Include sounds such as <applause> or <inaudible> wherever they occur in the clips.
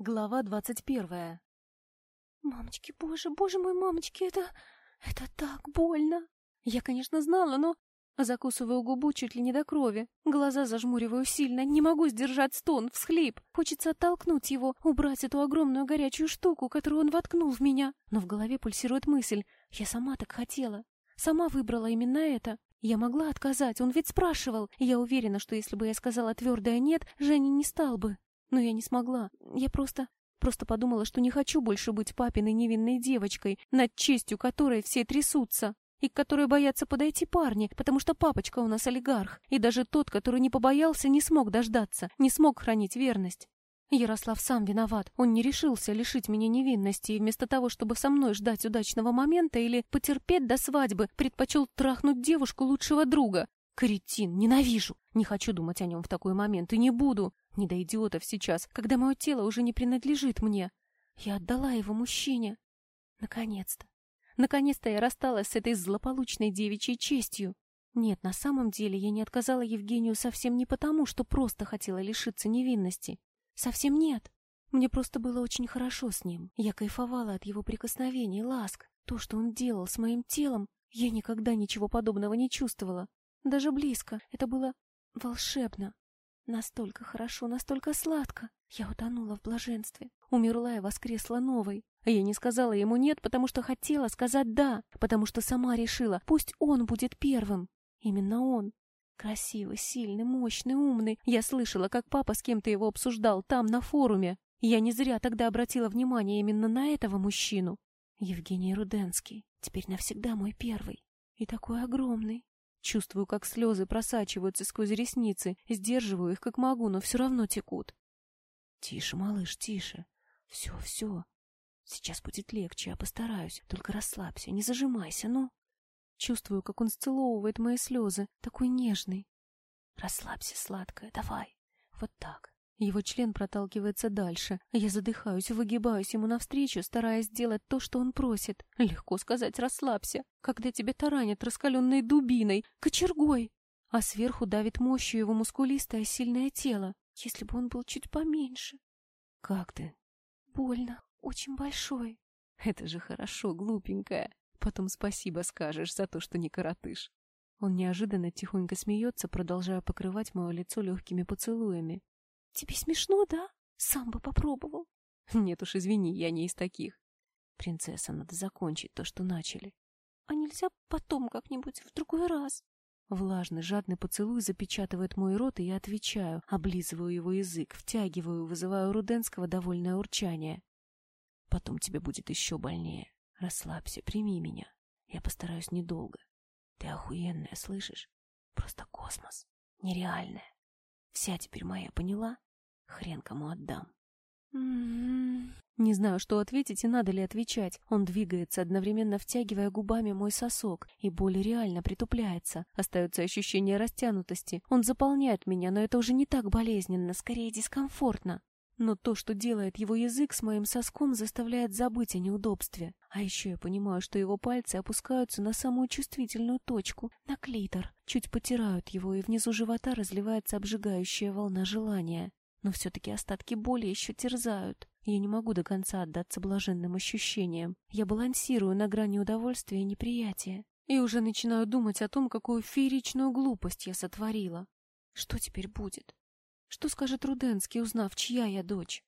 Глава двадцать первая. Мамочки, боже, боже мой, мамочки, это... это так больно. Я, конечно, знала, но... Закусываю губу чуть ли не до крови. Глаза зажмуриваю сильно, не могу сдержать стон, всхлип. Хочется оттолкнуть его, убрать эту огромную горячую штуку, которую он воткнул в меня. Но в голове пульсирует мысль. Я сама так хотела. Сама выбрала именно это. Я могла отказать, он ведь спрашивал. Я уверена, что если бы я сказала твердое «нет», Женя не стал бы. Но я не смогла. Я просто... Просто подумала, что не хочу больше быть папиной невинной девочкой, над честью которой все трясутся, и к которой боятся подойти парни, потому что папочка у нас олигарх, и даже тот, который не побоялся, не смог дождаться, не смог хранить верность. Ярослав сам виноват. Он не решился лишить меня невинности, и вместо того, чтобы со мной ждать удачного момента или потерпеть до свадьбы, предпочел трахнуть девушку лучшего друга. Кретин, ненавижу. Не хочу думать о нем в такой момент и не буду. Не до идиотов сейчас, когда мое тело уже не принадлежит мне. Я отдала его мужчине. Наконец-то. Наконец-то я рассталась с этой злополучной девичьей честью. Нет, на самом деле я не отказала Евгению совсем не потому, что просто хотела лишиться невинности. Совсем нет. Мне просто было очень хорошо с ним. Я кайфовала от его прикосновений, ласк. То, что он делал с моим телом, я никогда ничего подобного не чувствовала. Даже близко. Это было волшебно. Настолько хорошо, настолько сладко. Я утонула в блаженстве. Умерла и воскресла новой. А я не сказала ему «нет», потому что хотела сказать «да», потому что сама решила, пусть он будет первым. Именно он. Красивый, сильный, мощный, умный. Я слышала, как папа с кем-то его обсуждал там, на форуме. Я не зря тогда обратила внимание именно на этого мужчину. Евгений Руденский. Теперь навсегда мой первый. И такой огромный. Чувствую, как слезы просачиваются сквозь ресницы, сдерживаю их как могу, но все равно текут. Тише, малыш, тише. Все, все. Сейчас будет легче, я постараюсь. Только расслабься, не зажимайся, ну. Чувствую, как он сцеловывает мои слезы, такой нежный. Расслабься, сладкая, давай. Вот так. Его член проталкивается дальше. Я задыхаюсь, выгибаюсь ему навстречу, стараясь сделать то, что он просит. Легко сказать «расслабься», когда тебя таранят раскаленной дубиной, кочергой, а сверху давит мощью его мускулистое сильное тело. Если бы он был чуть поменьше. «Как ты?» «Больно, очень большой». «Это же хорошо, глупенькая. Потом спасибо скажешь за то, что не коротышь». Он неожиданно тихонько смеется, продолжая покрывать мое лицо легкими поцелуями. Тебе смешно, да? Сам бы попробовал. <laughs> Нет уж, извини, я не из таких. Принцесса, надо закончить то, что начали. А нельзя потом как-нибудь, в другой раз? Влажный, жадный поцелуй запечатывает мой рот, и я отвечаю, облизываю его язык, втягиваю, вызываю Руденского довольное урчание. Потом тебе будет еще больнее. Расслабься, прими меня. Я постараюсь недолго. Ты охуенная, слышишь? Просто космос. Нереальная. Вся теперь моя, поняла? Хрен кому отдам. Не знаю, что ответить и надо ли отвечать. Он двигается, одновременно втягивая губами мой сосок, и боль реально притупляется. Остается ощущение растянутости. Он заполняет меня, но это уже не так болезненно, скорее дискомфортно. Но то, что делает его язык с моим соском, заставляет забыть о неудобстве. А еще я понимаю, что его пальцы опускаются на самую чувствительную точку, на клитор, чуть потирают его, и внизу живота разливается обжигающая волна желания. Но все-таки остатки боли еще терзают. Я не могу до конца отдаться блаженным ощущениям. Я балансирую на грани удовольствия и неприятия. И уже начинаю думать о том, какую фееричную глупость я сотворила. Что теперь будет? Что скажет Руденский, узнав, чья я дочь?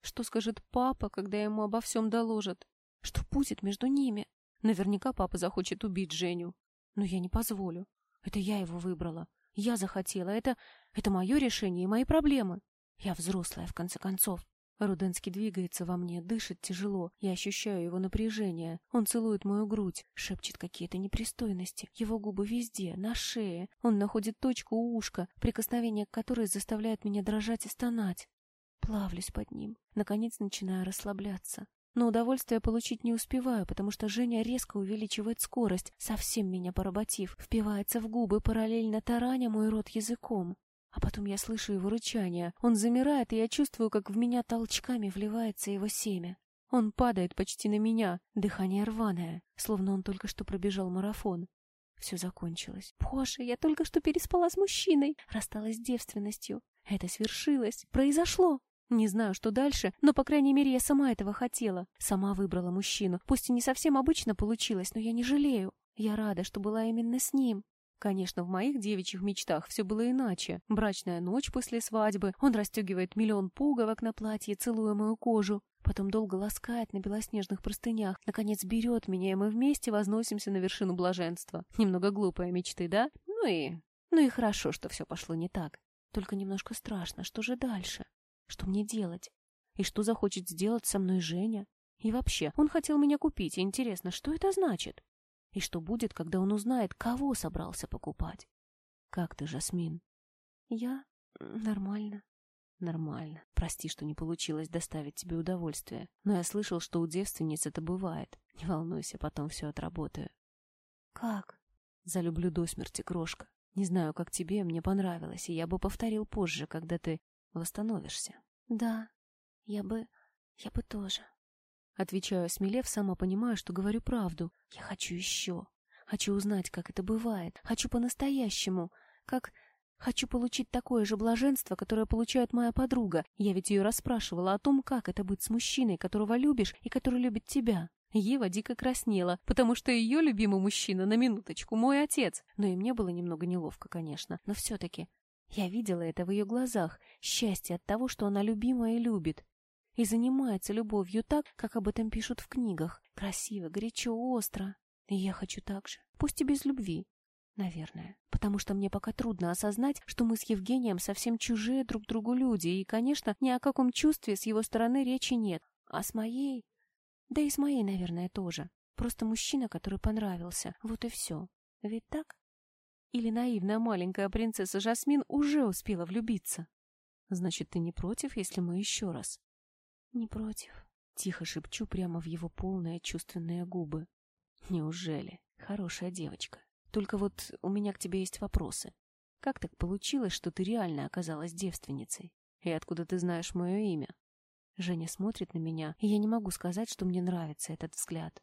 Что скажет папа, когда ему обо всем доложат? Что будет между ними? Наверняка папа захочет убить Женю. Но я не позволю. Это я его выбрала. Я захотела. Это... это мое решение и мои проблемы. Я взрослая, в конце концов. Руденский двигается во мне, дышит тяжело. Я ощущаю его напряжение. Он целует мою грудь, шепчет какие-то непристойности. Его губы везде, на шее. Он находит точку у ушка, прикосновение к которой заставляет меня дрожать и стонать. Плавлюсь под ним. Наконец начинаю расслабляться. Но удовольствие получить не успеваю, потому что Женя резко увеличивает скорость, совсем меня поработив, впивается в губы, параллельно тараня мой рот языком. А потом я слышу его рычание. Он замирает, и я чувствую, как в меня толчками вливается его семя. Он падает почти на меня, дыхание рваное, словно он только что пробежал марафон. Все закончилось. Боже, я только что переспала с мужчиной, рассталась с девственностью. Это свершилось, произошло. Не знаю, что дальше, но, по крайней мере, я сама этого хотела. Сама выбрала мужчину. Пусть и не совсем обычно получилось, но я не жалею. Я рада, что была именно с ним. Конечно, в моих девичьих мечтах все было иначе. Брачная ночь после свадьбы, он расстегивает миллион пуговок на платье, целуя мою кожу, потом долго ласкает на белоснежных простынях, наконец берет меня, и мы вместе возносимся на вершину блаженства. Немного глупые мечты, да? Ну и... Ну и хорошо, что все пошло не так. Только немножко страшно, что же дальше? Что мне делать? И что захочет сделать со мной Женя? И вообще, он хотел меня купить, интересно, что это значит? И что будет, когда он узнает, кого собрался покупать? Как ты, Жасмин? Я нормально. Нормально. Прости, что не получилось доставить тебе удовольствие. Но я слышал, что у девственниц это бывает. Не волнуйся, потом все отработаю. Как? Залюблю до смерти, крошка. Не знаю, как тебе, мне понравилось, и я бы повторил позже, когда ты восстановишься. Да, я бы... я бы тоже. Отвечаю, смелев, сама понимаю, что говорю правду. Я хочу еще. Хочу узнать, как это бывает. Хочу по-настоящему. Как... Хочу получить такое же блаженство, которое получает моя подруга. Я ведь ее расспрашивала о том, как это быть с мужчиной, которого любишь и который любит тебя. Ева дико краснела, потому что ее любимый мужчина, на минуточку, мой отец. Но и мне было немного неловко, конечно. Но все-таки я видела это в ее глазах. Счастье от того, что она любимая и любит и занимается любовью так, как об этом пишут в книгах. Красиво, горячо, остро. И я хочу так же. Пусть и без любви. Наверное. Потому что мне пока трудно осознать, что мы с Евгением совсем чужие друг другу люди, и, конечно, ни о каком чувстве с его стороны речи нет. А с моей... Да и с моей, наверное, тоже. Просто мужчина, который понравился. Вот и все. Ведь так? Или наивная маленькая принцесса Жасмин уже успела влюбиться? Значит, ты не против, если мы еще раз? «Не против», — тихо шепчу прямо в его полные чувственные губы. «Неужели? Хорошая девочка. Только вот у меня к тебе есть вопросы. Как так получилось, что ты реально оказалась девственницей? И откуда ты знаешь мое имя?» Женя смотрит на меня, и я не могу сказать, что мне нравится этот взгляд.